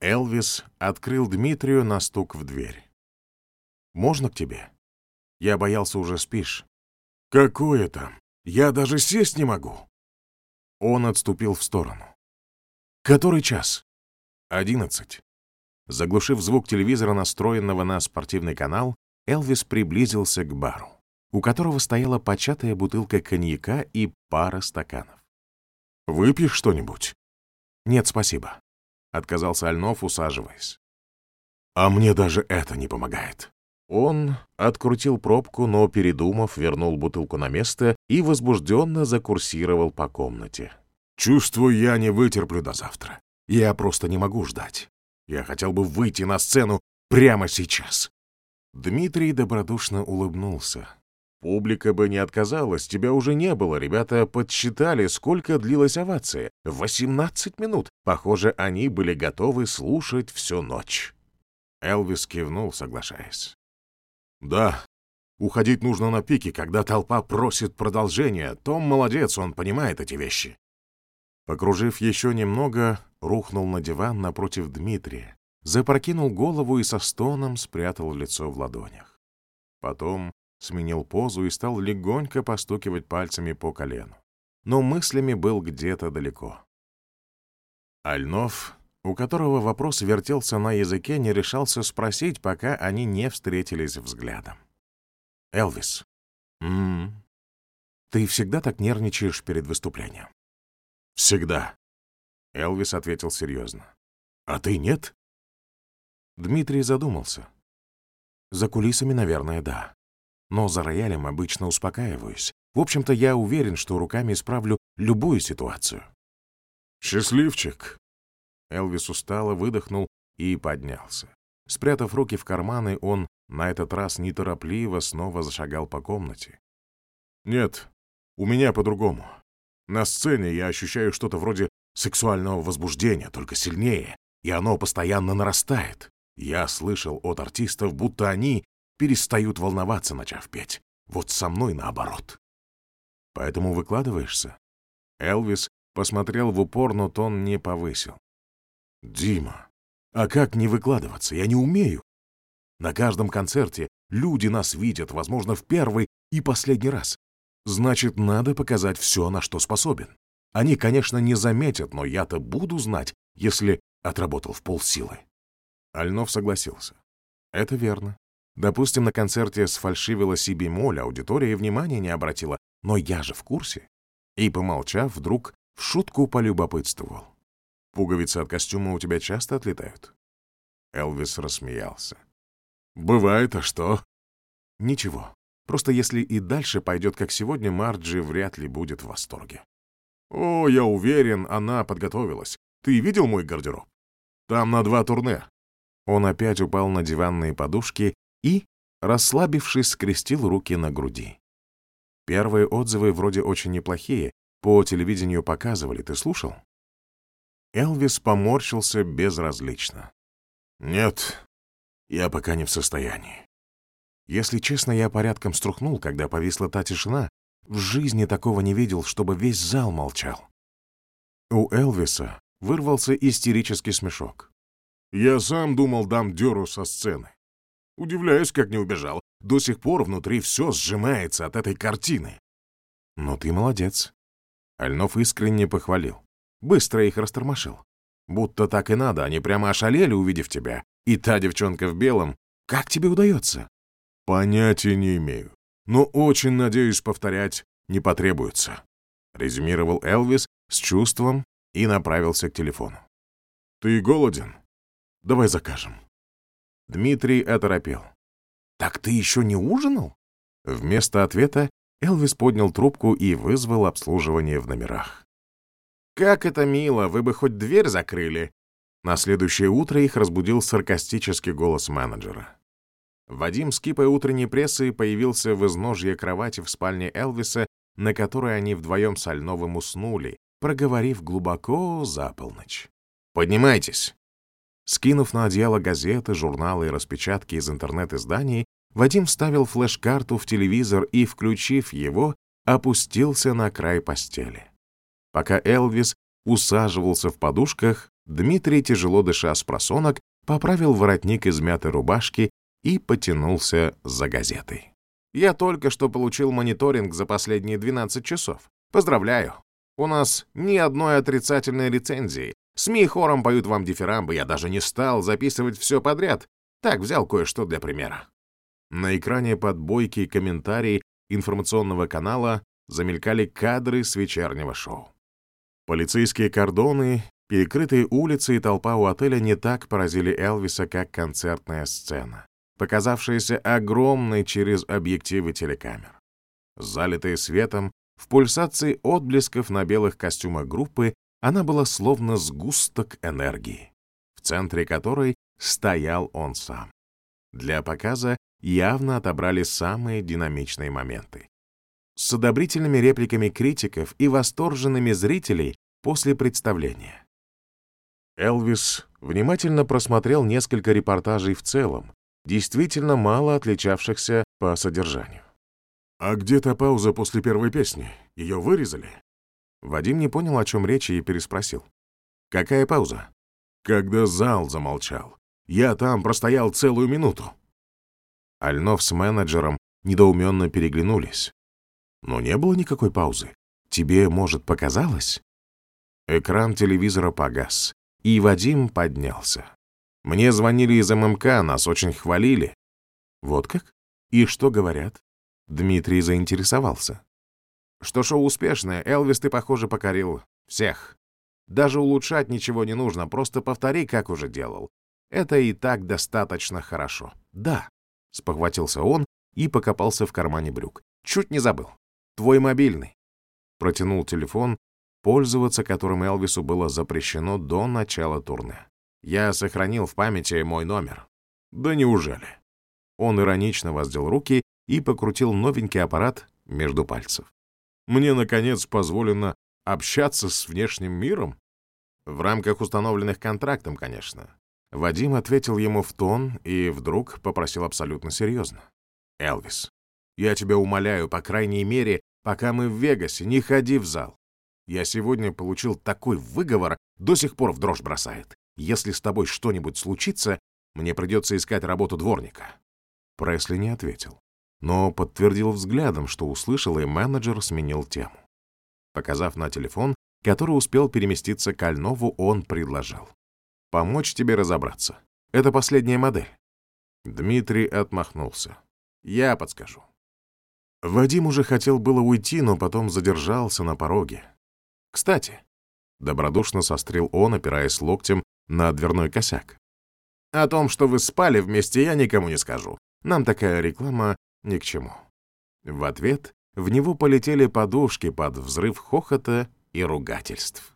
Элвис открыл Дмитрию на стук в дверь. «Можно к тебе? Я боялся, уже спишь». «Какое там? Я даже сесть не могу». Он отступил в сторону. «Который час?» «Одиннадцать». Заглушив звук телевизора, настроенного на спортивный канал, Элвис приблизился к бару, у которого стояла початая бутылка коньяка и пара стаканов. «Выпьешь что-нибудь?» «Нет, спасибо», — отказался Альнов, усаживаясь. «А мне даже это не помогает». Он открутил пробку, но, передумав, вернул бутылку на место и возбужденно закурсировал по комнате. «Чувствую, я не вытерплю до завтра. Я просто не могу ждать. Я хотел бы выйти на сцену прямо сейчас». Дмитрий добродушно улыбнулся. Публика бы не отказалась, тебя уже не было. Ребята подсчитали, сколько длилась овация. 18 минут. Похоже, они были готовы слушать всю ночь. Элвис кивнул, соглашаясь. Да, уходить нужно на пике, когда толпа просит продолжения. Том молодец, он понимает эти вещи. Покружив еще немного, рухнул на диван напротив Дмитрия, запрокинул голову и со стоном спрятал лицо в ладонях. Потом сменил позу и стал легонько постукивать пальцами по колену. Но мыслями был где-то далеко. Альнов, у которого вопрос вертелся на языке, не решался спросить, пока они не встретились взглядом. «Элвис, м -м, ты всегда так нервничаешь перед выступлением?» «Всегда», — Элвис ответил серьезно. «А ты нет?» Дмитрий задумался. «За кулисами, наверное, да но за роялем обычно успокаиваюсь. В общем-то, я уверен, что руками исправлю любую ситуацию. «Счастливчик!» Элвис устало выдохнул и поднялся. Спрятав руки в карманы, он на этот раз неторопливо снова зашагал по комнате. «Нет, у меня по-другому. На сцене я ощущаю что-то вроде сексуального возбуждения, только сильнее, и оно постоянно нарастает. Я слышал от артистов, будто они перестают волноваться, начав петь. Вот со мной наоборот. Поэтому выкладываешься? Элвис посмотрел в упор, но тон не повысил. Дима, а как не выкладываться? Я не умею. На каждом концерте люди нас видят, возможно, в первый и последний раз. Значит, надо показать все, на что способен. Они, конечно, не заметят, но я-то буду знать, если отработал в полсилы. Альнов согласился. Это верно. Допустим, на концерте сфальшивила си бемоль, аудитория внимания не обратила, но я же в курсе. И, помолчав, вдруг в шутку полюбопытствовал. «Пуговицы от костюма у тебя часто отлетают?» Элвис рассмеялся. «Бывает, а что?» «Ничего. Просто если и дальше пойдет, как сегодня, Марджи вряд ли будет в восторге». «О, я уверен, она подготовилась. Ты видел мой гардероб? Там на два турне». Он опять упал на диванные подушки и, расслабившись, скрестил руки на груди. Первые отзывы вроде очень неплохие, по телевидению показывали, ты слушал? Элвис поморщился безразлично. «Нет, я пока не в состоянии. Если честно, я порядком струхнул, когда повисла та тишина. В жизни такого не видел, чтобы весь зал молчал». У Элвиса вырвался истерический смешок. «Я сам думал, дам дёру со сцены. Удивляюсь, как не убежал. До сих пор внутри все сжимается от этой картины. Ну ты молодец. Альнов искренне похвалил. Быстро их растормошил. Будто так и надо, они прямо ошалели, увидев тебя. И та девчонка в белом. Как тебе удается? Понятия не имею. Но очень надеюсь, повторять не потребуется. Резюмировал Элвис с чувством и направился к телефону. Ты голоден? Давай закажем. Дмитрий оторопел. «Так ты еще не ужинал?» Вместо ответа Элвис поднял трубку и вызвал обслуживание в номерах. «Как это мило, вы бы хоть дверь закрыли!» На следующее утро их разбудил саркастический голос менеджера. Вадим, скипая утренней прессы, появился в изножье кровати в спальне Элвиса, на которой они вдвоем с Альновым уснули, проговорив глубоко за полночь. «Поднимайтесь!» Скинув на одеяло газеты, журналы и распечатки из интернет-изданий, Вадим вставил флеш-карту в телевизор и, включив его, опустился на край постели. Пока Элвис усаживался в подушках, Дмитрий, тяжело дыша с просонок, поправил воротник измятой рубашки и потянулся за газетой. «Я только что получил мониторинг за последние 12 часов. Поздравляю! У нас ни одной отрицательной рецензии. СМИ хором поют вам дифирамбы, я даже не стал записывать все подряд. Так, взял кое-что для примера». На экране под бойкий комментарий информационного канала замелькали кадры с вечернего шоу. Полицейские кордоны, перекрытые улицы и толпа у отеля не так поразили Элвиса, как концертная сцена, показавшаяся огромной через объективы телекамер. Залитая светом, в пульсации отблесков на белых костюмах группы она была словно сгусток энергии, в центре которой стоял он сам. Для показа явно отобрали самые динамичные моменты. С одобрительными репликами критиков и восторженными зрителей после представления. Элвис внимательно просмотрел несколько репортажей в целом, действительно мало отличавшихся по содержанию. «А где та пауза после первой песни? Ее вырезали?» Вадим не понял, о чем речь, и переспросил. «Какая пауза?» «Когда зал замолчал. Я там простоял целую минуту». Альнов с менеджером недоуменно переглянулись. Но не было никакой паузы. Тебе, может, показалось? Экран телевизора погас, и Вадим поднялся. Мне звонили из ММК, нас очень хвалили. Вот как? И что говорят? Дмитрий заинтересовался. Что шоу успешное, Элвис ты, похоже, покорил всех. Даже улучшать ничего не нужно, просто повтори, как уже делал. Это и так достаточно хорошо. Да, спохватился он и покопался в кармане брюк. Чуть не забыл. Твой мобильный. Протянул телефон, пользоваться которым Элвису было запрещено до начала турне. Я сохранил в памяти мой номер. Да неужели? Он иронично воздел руки и покрутил новенький аппарат между пальцев. Мне, наконец, позволено общаться с внешним миром? В рамках установленных контрактом, конечно. Вадим ответил ему в тон и вдруг попросил абсолютно серьезно. «Элвис, я тебя умоляю, по крайней мере, пока мы в Вегасе, не ходи в зал. Я сегодня получил такой выговор, до сих пор в дрожь бросает. Если с тобой что-нибудь случится, мне придется искать работу дворника». Пресли не ответил, но подтвердил взглядом, что услышал, и менеджер сменил тему. Показав на телефон, который успел переместиться к Альнову, он предложил помочь тебе разобраться. Это последняя модель». Дмитрий отмахнулся. «Я подскажу». Вадим уже хотел было уйти, но потом задержался на пороге. «Кстати», — добродушно сострил он, опираясь локтем на дверной косяк. «О том, что вы спали вместе, я никому не скажу. Нам такая реклама ни к чему». В ответ в него полетели подушки под взрыв хохота и ругательств.